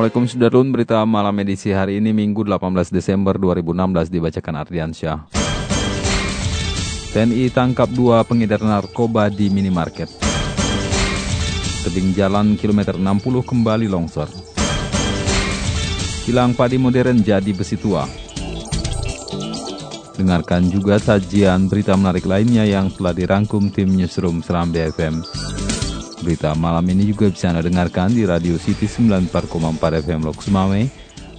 Assalamualaikum Sudarlun, berita malam edisi hari ini Minggu 18 Desember 2016 dibacakan Ardiansyah. TNI tangkap dua pengedar narkoba di minimarket. Tebing jalan kilometer 60 kembali longsor. Kilang padi modern jadi besi tua. Dengarkan juga sajian berita menarik lainnya yang telah dirangkum tim Newsroom Seram BFM. Berita malam ini juga bisa Anda dengarkan di Radio City 94,4 FM Lok Sumawe,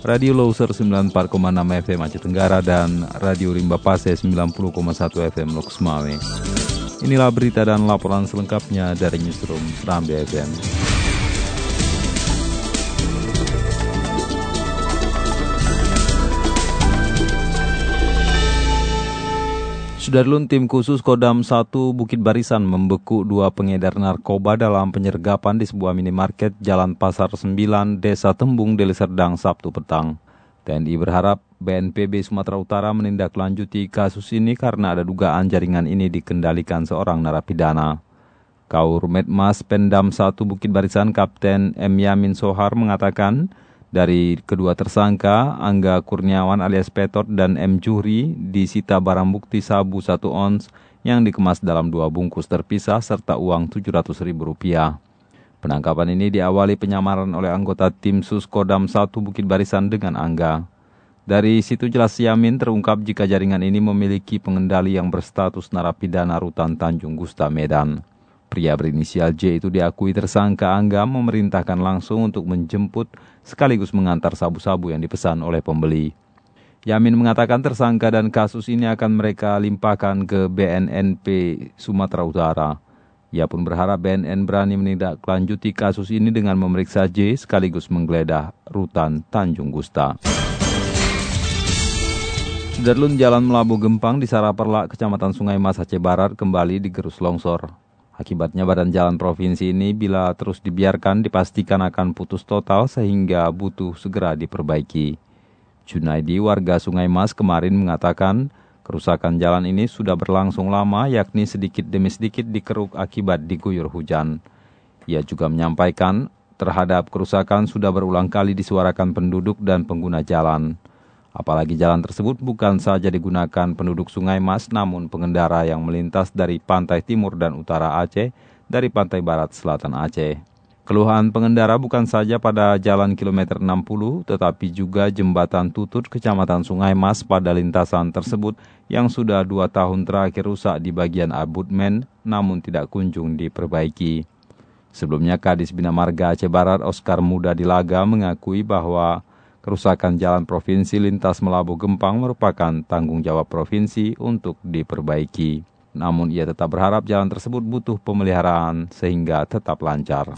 Radio Loser 94,6 FM Aceh Tenggara, dan Radio Rimba Pase 90,1 FM Lok Sumawe. Inilah berita dan laporan selengkapnya dari Newsroom Serambi FM. Sudarlun tim khusus Kodam 1 Bukit Barisan membeku dua pengedar narkoba dalam penyergapan di sebuah minimarket Jalan Pasar 9, Desa Tembung, Deli Serdang, Sabtu petang. TNI berharap BNPB Sumatera Utara menindaklanjuti kasus ini karena ada dugaan jaringan ini dikendalikan seorang narapidana. Kaur Medmas Pendam 1 Bukit Barisan Kapten M. Yamin Sohar mengatakan, dari kedua tersangka, Angga Kurniawan alias Petot dan M. Juhri disita barang bukti sabu 1 ons yang dikemas dalam dua bungkus terpisah serta uang Rp700.000. Penangkapan ini diawali penyamaran oleh anggota tim Sus Kodam 1 Bukit Barisan dengan Angga. Dari situ jelas Yamin terungkap jika jaringan ini memiliki pengendali yang berstatus narapidana rutan Tanjung Gusta Medan. Pria berinisial J itu diakui tersangka Angga memerintahkan langsung untuk menjemput sekaligus mengantar sabu-sabu yang dipesan oleh pembeli. Yamin mengatakan tersangka dan kasus ini akan mereka limpahkan ke BNNP Sumatera Utara. Ia pun berharap BNN berani menindaklanjuti kasus ini dengan memeriksa J sekaligus menggeledah rutan Tanjung Gusta. Darlun Jalan Melabu Gempang di Saraperla, Kecamatan Sungai Mas Aceh Barat kembali digerus longsor. Akibatnya badan jalan provinsi ini bila terus dibiarkan dipastikan akan putus total sehingga butuh segera diperbaiki. Junaidi warga Sungai Mas kemarin mengatakan kerusakan jalan ini sudah berlangsung lama yakni sedikit demi sedikit dikeruk akibat diguyur hujan. Ia juga menyampaikan terhadap kerusakan sudah berulang kali disuarakan penduduk dan pengguna jalan. Apalagi jalan tersebut bukan saja digunakan penduduk Sungai Mas, namun pengendara yang melintas dari pantai timur dan utara Aceh, dari pantai barat selatan Aceh. Keluhan pengendara bukan saja pada jalan kilometer 60, tetapi juga jembatan tutut kecamatan Sungai Mas pada lintasan tersebut yang sudah dua tahun terakhir rusak di bagian abutmen, namun tidak kunjung diperbaiki. Sebelumnya Kadis Bina Marga Aceh Barat Oscar Muda Dilaga mengakui bahwa kerusakan jalan provinsi lintas Melabu Gempang merupakan tanggung jawab provinsi untuk diperbaiki. Namun ia tetap berharap jalan tersebut butuh pemeliharaan sehingga tetap lancar.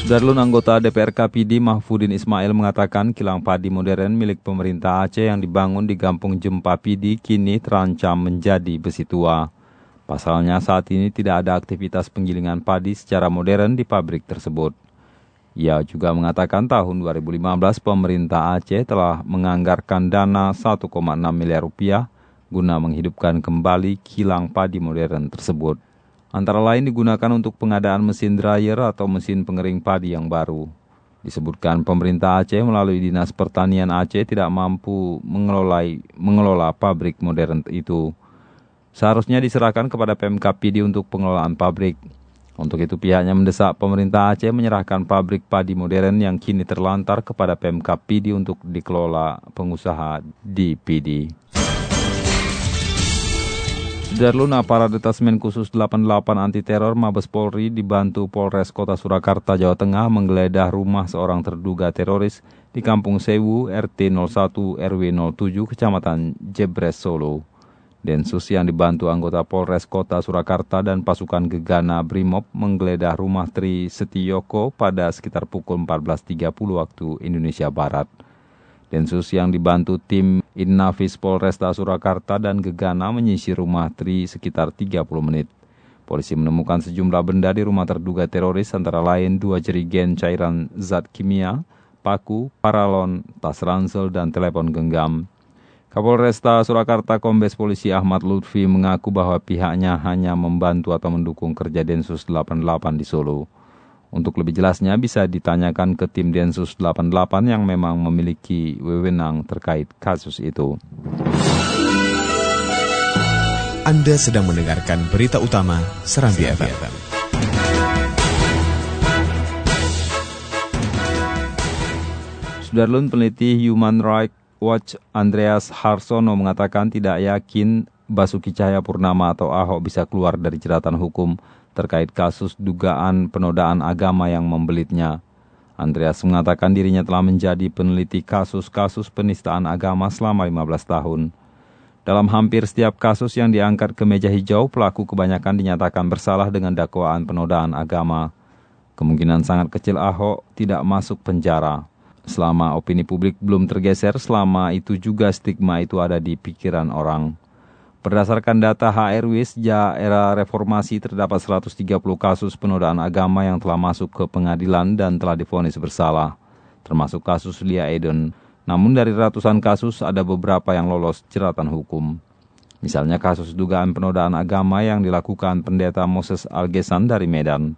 Sudarlun anggota DPR KPD Mahfudin Ismail mengatakan kilang padi modern milik pemerintah Aceh yang dibangun di Gampung Jempa Pidi kini terancam menjadi besi tua. Pasalnya saat ini tidak ada aktivitas penggilingan padi secara modern di pabrik tersebut. Ia juga mengatakan tahun 2015 pemerintah Aceh telah menganggarkan dana 1,6 miliar rupiah guna menghidupkan kembali kilang padi modern tersebut. Antara lain digunakan untuk pengadaan mesin dryer atau mesin pengering padi yang baru. Disebutkan pemerintah Aceh melalui Dinas Pertanian Aceh tidak mampu mengelola, mengelola pabrik modern itu. Seharusnya diserahkan kepada PMK PD untuk pengelolaan pabrik. Untuk itu pihaknya mendesak pemerintah Aceh menyerahkan pabrik padi modern yang kini terlantar kepada PMK PD untuk dikelola pengusaha di PD. Darlun aparat detasmen khusus 88 anti teror Mabes Polri dibantu Polres Kota Surakarta, Jawa Tengah menggeledah rumah seorang terduga teroris di Kampung Sewu, RT 01 RW 07, Kecamatan Jebres, Solo. Densus yang dibantu anggota Polres Kota Surakarta dan pasukan Gegana Brimob menggeledah rumah Tri Setiyoko pada sekitar pukul 14.30 waktu Indonesia Barat. Densus yang dibantu tim Innafis Polresta Surakarta dan Gegana menyisir rumah Tri sekitar 30 menit. Polisi menemukan sejumlah benda di rumah terduga teroris antara lain dua jerigen cairan zat kimia, paku, paralon, tas ransel, dan telepon genggam. Kapolresta Surakarta Kombes Polisi Ahmad Lutfi mengaku bahwa pihaknya hanya membantu atau mendukung kerja Densus 88 di Solo. Untuk lebih jelasnya bisa ditanyakan ke tim Densus 88 yang memang memiliki wewenang terkait kasus itu. Anda sedang mendengarkan berita utama Serambi FM. Sudarlun peneliti Human Rights Watch Andreas Harsono mengatakan tidak yakin Basuki Cahayapurnama atau Ahok bisa keluar dari jeratan hukum terkait kasus dugaan penodaan agama yang membelitnya. Andreas mengatakan dirinya telah menjadi peneliti kasus-kasus penistaan agama selama 15 tahun. Dalam hampir setiap kasus yang diangkat ke meja hijau, pelaku kebanyakan dinyatakan bersalah dengan dakwaan penodaan agama. Kemungkinan sangat kecil Ahok tidak masuk penjara. Selama opini publik belum tergeser, selama itu juga stigma itu ada di pikiran orang. Berdasarkan data HRW sejak era reformasi terdapat 130 kasus penodaan agama yang telah masuk ke pengadilan dan telah difonis bersalah, termasuk kasus Lia Eden. Namun dari ratusan kasus ada beberapa yang lolos jeratan hukum. Misalnya kasus dugaan penodaan agama yang dilakukan pendeta Moses Algesan dari Medan.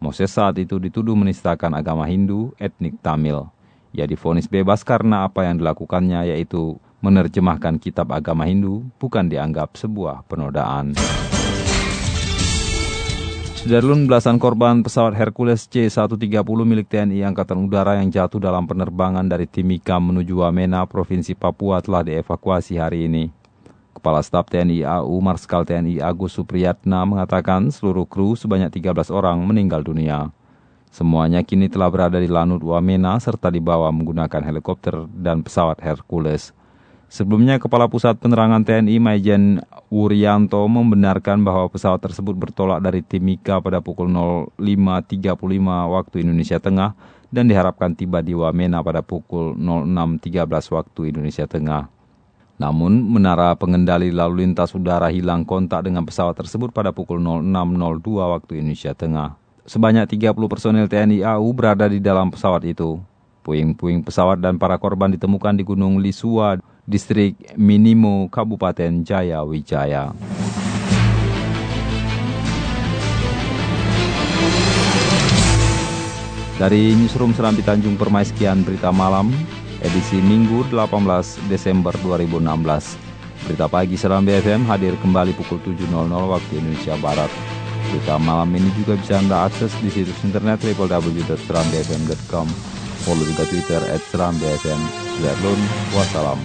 Moses saat itu dituduh menistakan agama Hindu etnik Tamil. Ia difonis bebas karena apa yang dilakukannya yaitu menerjemahkan kitab agama Hindu bukan dianggap sebuah penodaan. Sudarlun belasan korban pesawat Hercules C-130 milik TNI Angkatan Udara yang jatuh dalam penerbangan dari Timika menuju Wamena, Provinsi Papua telah dievakuasi hari ini. Kepala Staf TNI AU Marskal TNI Agus Supriyatna mengatakan seluruh kru sebanyak 13 orang meninggal dunia. Semuanya kini telah berada di Lanut Wamena serta dibawa menggunakan helikopter dan pesawat Hercules. Sebelumnya, Kepala Pusat Penerangan TNI Maijen Wuryanto membenarkan bahwa pesawat tersebut bertolak dari Timika pada pukul 05.35 waktu Indonesia Tengah dan diharapkan tiba di Wamena pada pukul 06.13 waktu Indonesia Tengah. Namun, menara pengendali lalu lintas udara hilang kontak dengan pesawat tersebut pada pukul 06.02 waktu Indonesia Tengah. Sebanyak 30 personel TNI AU berada di dalam pesawat itu. Puing-puing pesawat dan para korban ditemukan di Gunung Lisua, distrik Minimo, Kabupaten Jaya Wijaya. Dari Newsroom Serambi Tanjung Permai sekian berita malam, edisi Minggu 18 Desember 2016. Berita pagi Serambi FM hadir kembali pukul 7.00 waktu Indonesia Barat. Berita malam ini juga bisa Anda akses di situs internet www.serambfm.com. Follow juga Twitter at serambfm. Zerlun, wassalam.